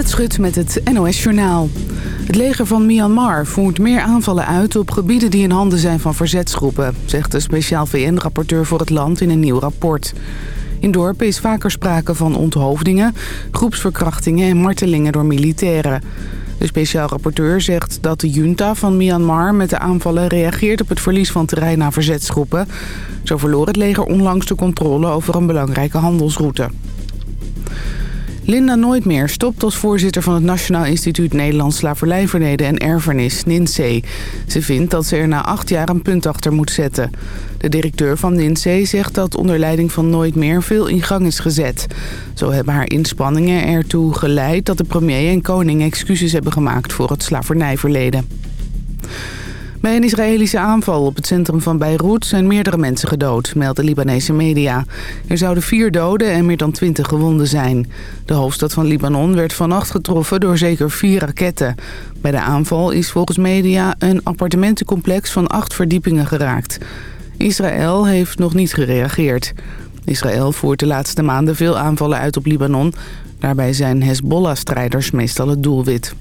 Annette Schut met het NOS Journaal. Het leger van Myanmar voert meer aanvallen uit op gebieden die in handen zijn van verzetsgroepen... zegt de speciaal VN-rapporteur voor het land in een nieuw rapport. In dorpen is vaker sprake van onthoofdingen, groepsverkrachtingen en martelingen door militairen. De speciaal rapporteur zegt dat de junta van Myanmar met de aanvallen reageert op het verlies van terrein aan verzetsgroepen. Zo verloor het leger onlangs de controle over een belangrijke handelsroute. Linda Nooitmeer stopt als voorzitter van het Nationaal Instituut Nederlands Slavernijverleden en Erfenis, NINSE. Ze vindt dat ze er na acht jaar een punt achter moet zetten. De directeur van NINSE zegt dat onder leiding van Nooitmeer veel in gang is gezet. Zo hebben haar inspanningen ertoe geleid dat de premier en koning excuses hebben gemaakt voor het slavernijverleden. Bij een Israëlische aanval op het centrum van Beirut zijn meerdere mensen gedood, meldt de Libanese media. Er zouden vier doden en meer dan twintig gewonden zijn. De hoofdstad van Libanon werd vannacht getroffen door zeker vier raketten. Bij de aanval is volgens media een appartementencomplex van acht verdiepingen geraakt. Israël heeft nog niet gereageerd. Israël voert de laatste maanden veel aanvallen uit op Libanon. Daarbij zijn Hezbollah-strijders meestal het doelwit.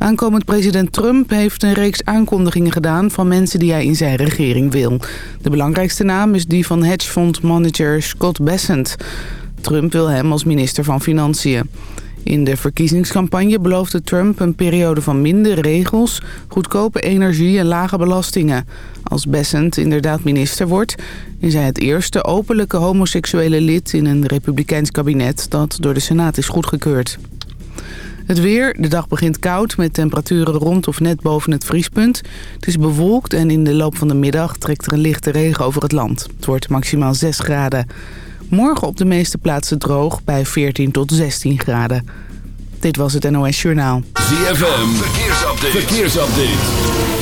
Aankomend president Trump heeft een reeks aankondigingen gedaan van mensen die hij in zijn regering wil. De belangrijkste naam is die van hedgefondmanager Scott Bessent. Trump wil hem als minister van Financiën. In de verkiezingscampagne beloofde Trump een periode van minder regels, goedkope energie en lage belastingen. Als Bessent inderdaad minister wordt, is hij het eerste openlijke homoseksuele lid in een republikeins kabinet dat door de Senaat is goedgekeurd. Het weer, de dag begint koud met temperaturen rond of net boven het vriespunt. Het is bewolkt en in de loop van de middag trekt er een lichte regen over het land. Het wordt maximaal 6 graden. Morgen op de meeste plaatsen droog bij 14 tot 16 graden. Dit was het NOS Journaal. ZFM, verkeersupdate. verkeersupdate.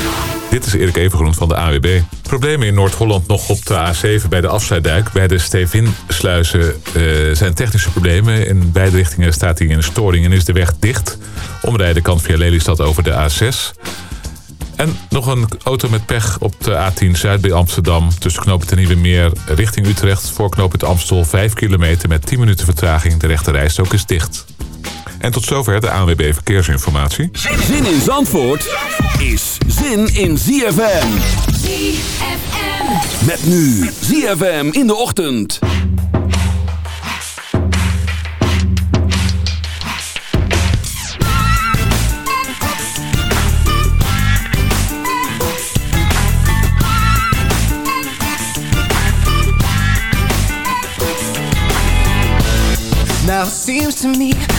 Dit is Erik Evengroen van de AWB. Problemen in Noord-Holland nog op de A7 bij de afsluitdijk. Bij de Stevinsluizen uh, zijn technische problemen. In beide richtingen staat hij in storing en is de weg dicht. Omrijden kan via Lelystad over de A6. En nog een auto met pech op de A10 Zuid bij Amsterdam. Tussen knooppunt Nieuwe Meer richting Utrecht. Voor knooppunt Amstel 5 kilometer met 10 minuten vertraging. De rechte rijstok is dicht. En tot zover de ANWB Verkeersinformatie. Zin in Zandvoort is zin in ZFM. ZFM. Met nu ZFM in de ochtend. Now it seems to me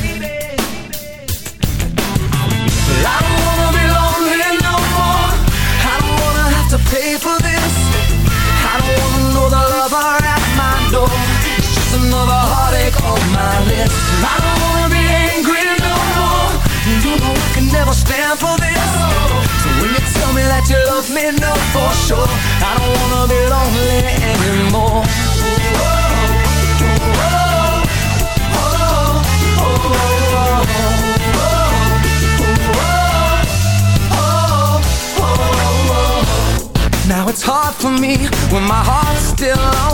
lover at my door. It's just another heartache on my list I don't wanna be angry no more. You know I can never stand for this. So when you tell me that you love me, know for sure. I don't wanna be lonely anymore. Now it's hard for me when my heart's still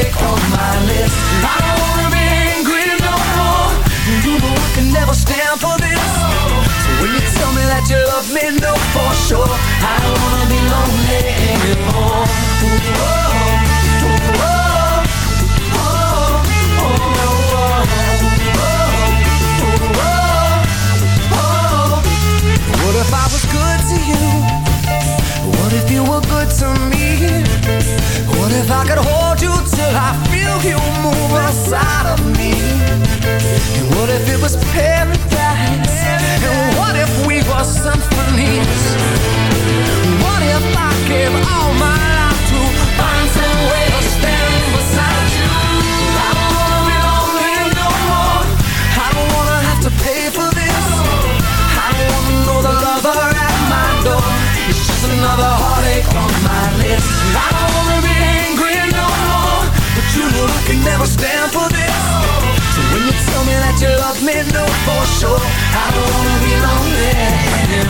Another on my list. I don't wanna be angry no more. You know I can never stand for this. So when you tell me that you love me, know for sure I don't wanna be lonely anymore. Oh, What if I was good to you? What if you were good to me? What if I could hold you till I feel you move? inside of me. And what if it was paradise? And what if we were symphonies? What if I gave all my life to find some way to stand beside you? I don't wanna be lonely no more. I don't wanna have to pay for this. I don't wanna know the lover at my door. It's just another heartache on my list. Never stand for this. So when you tell me that you love me, know for sure. I don't wanna be lonely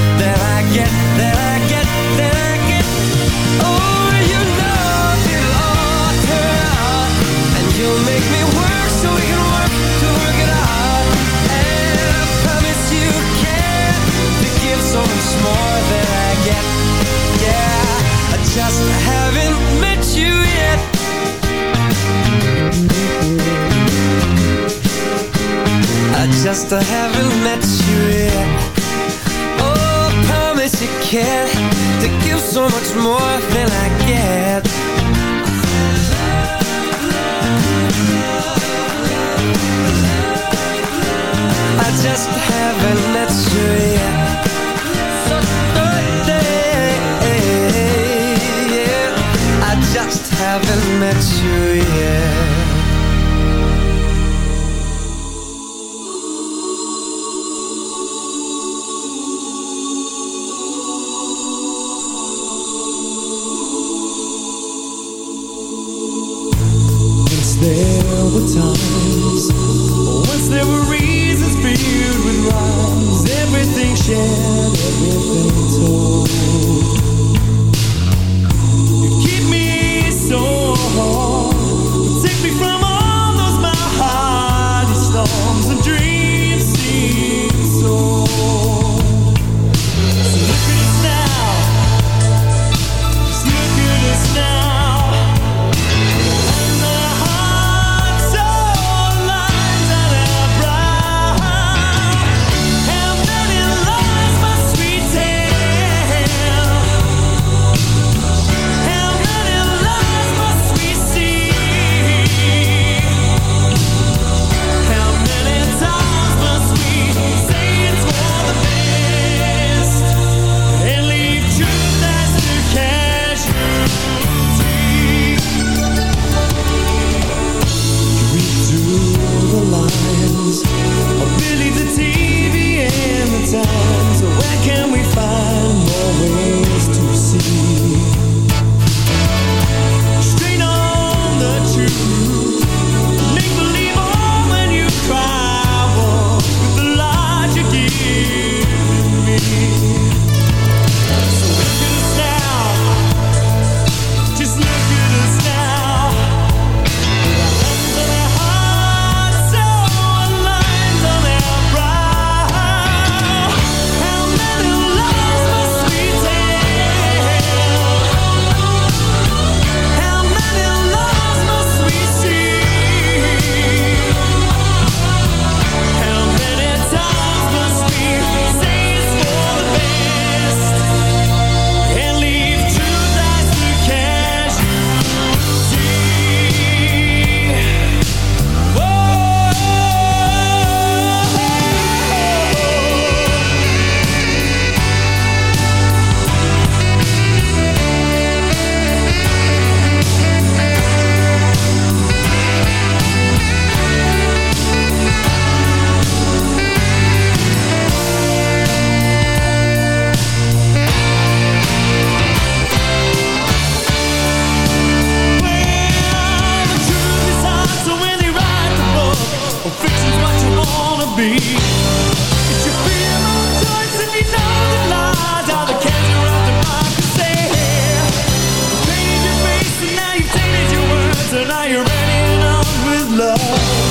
you're running on with love.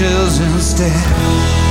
angels instead.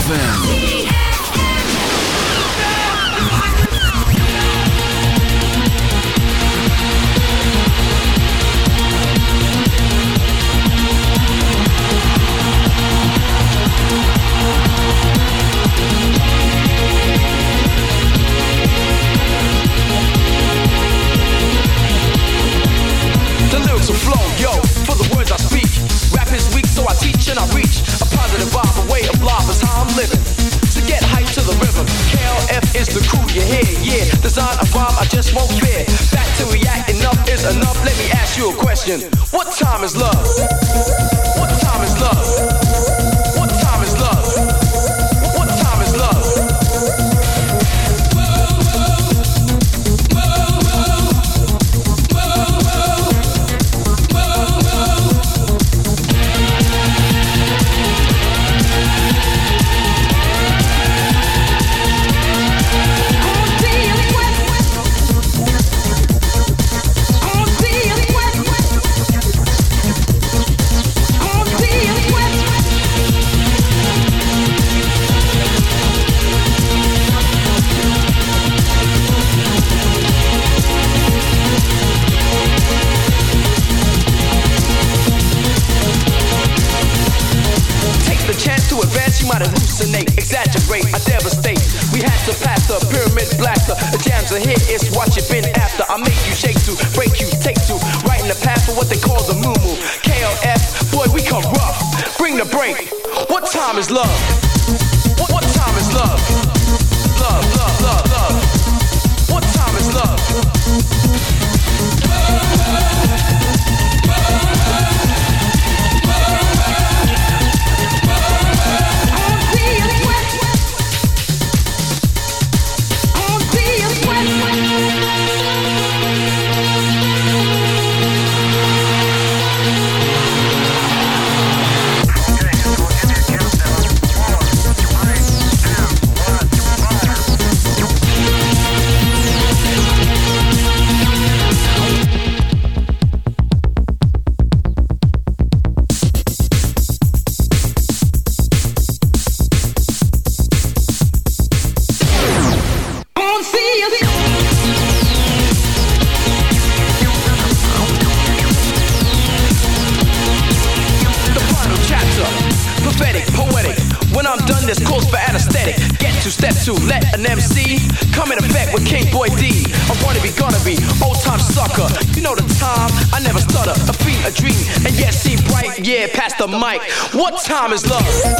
ZFM. Time is love?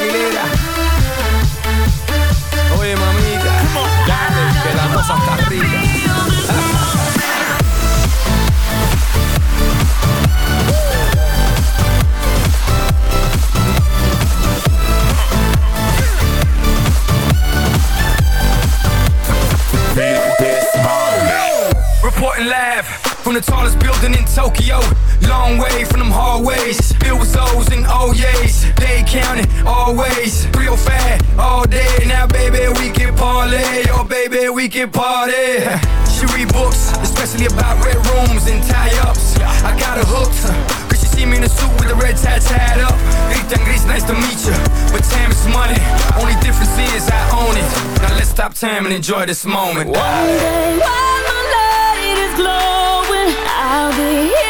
Aguilera. Oye, mamita, dale, que la cosa está rica. Reporting live from the tallest building in Tokyo. Long way from them hallways. Filled with O's and oh O's. They counting always. Real fat all day. Now, baby, we can parlay. Oh, baby, we can party. She read books, especially about red rooms and tie ups. I got her hooked. Cause she see me in a suit with a red tie tied up. Rita Gris, nice to meet you. But time is money. Only difference is I own it. Now let's stop time and enjoy this moment. One day while the light is glowing, I'll be in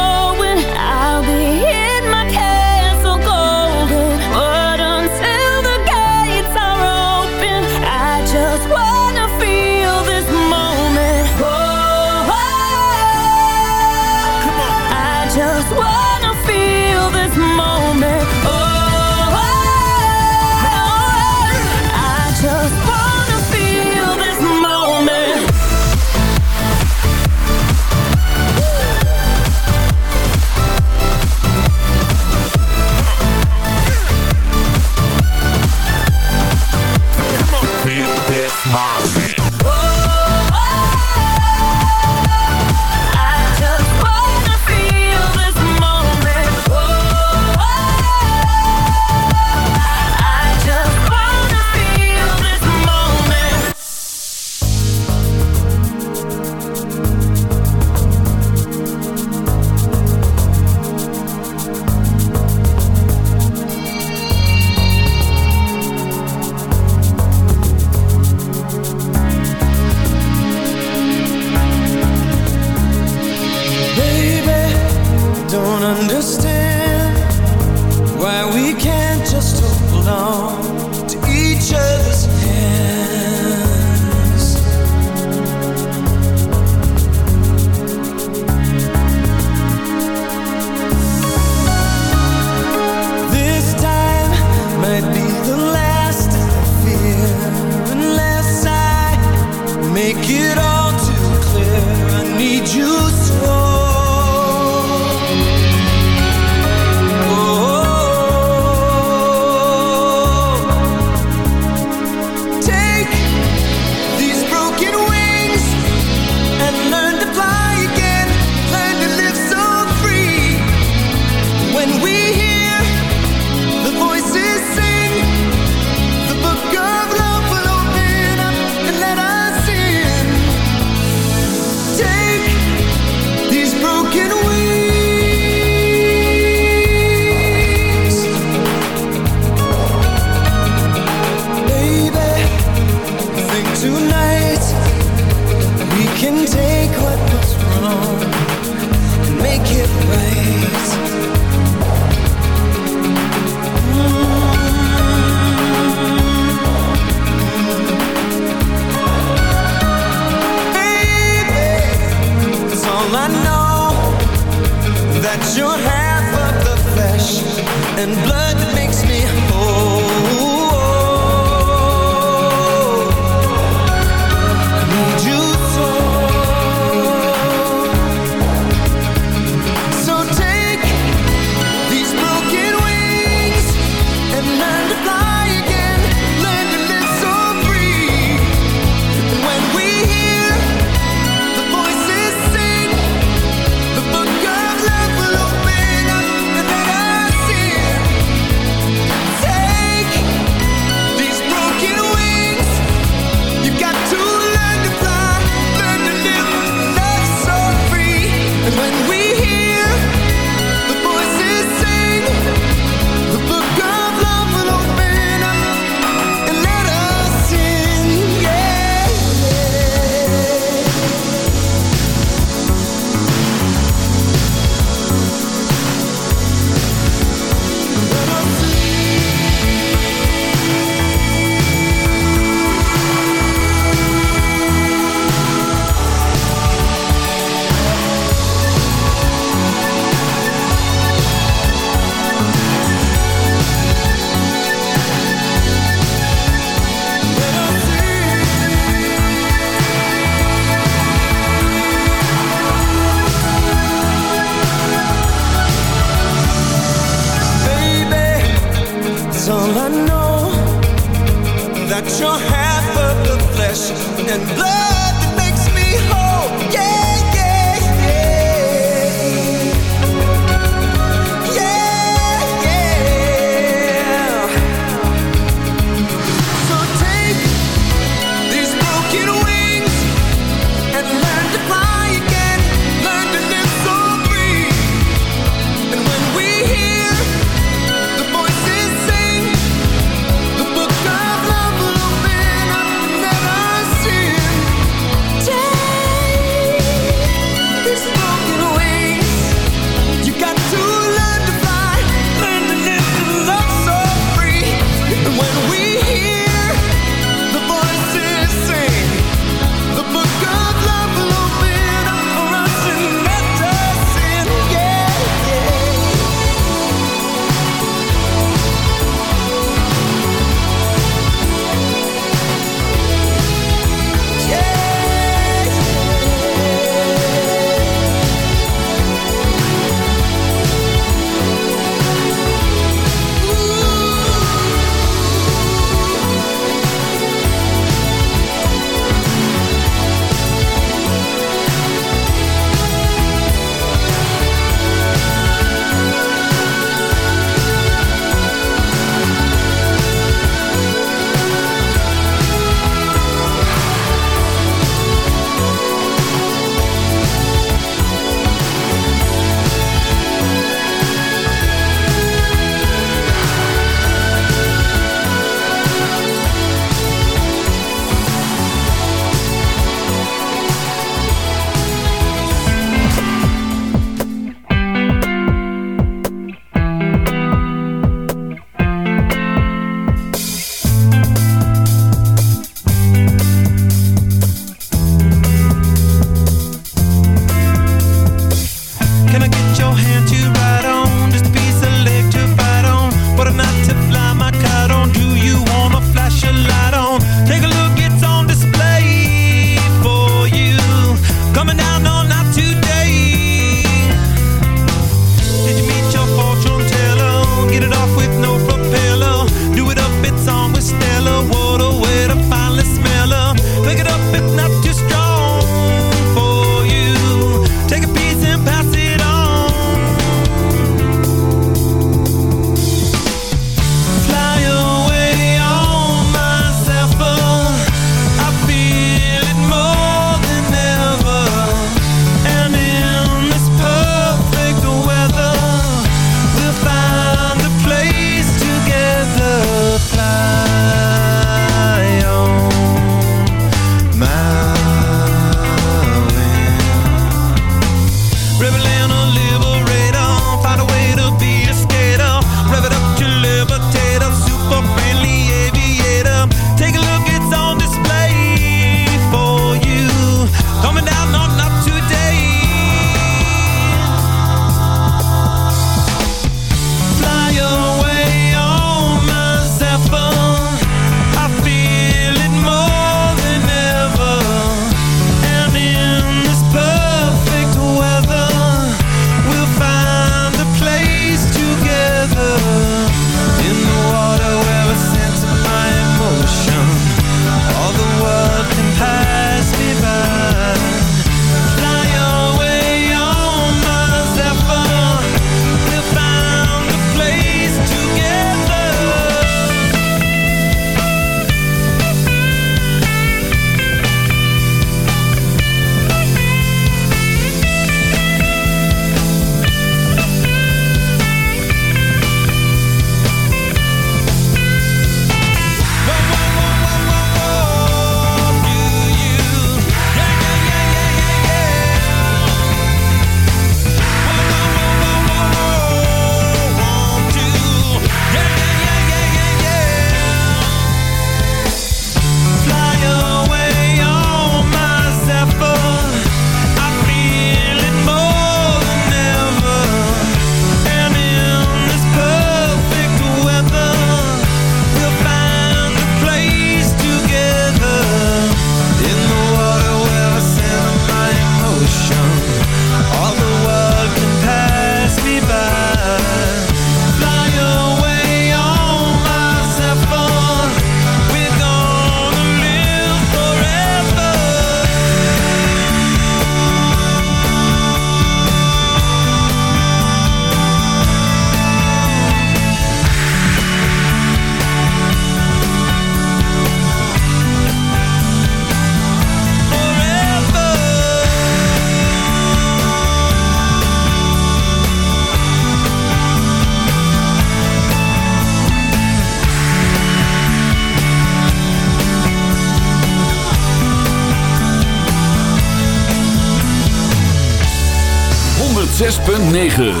9.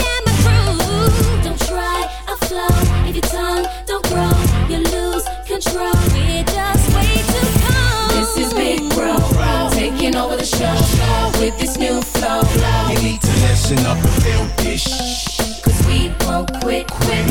try, If your tongue don't grow, you lose control. We're just way too cold. This is Big Bro, taking over the show with this new flow. You need to listen up and feel this. Cause we won't quit, quit.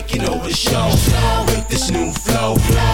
taking over the show with this new flow.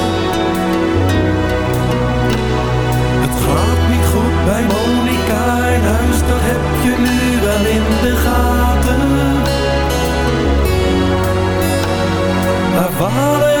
mijn huis, dat heb je nu wel in de gaten. Maar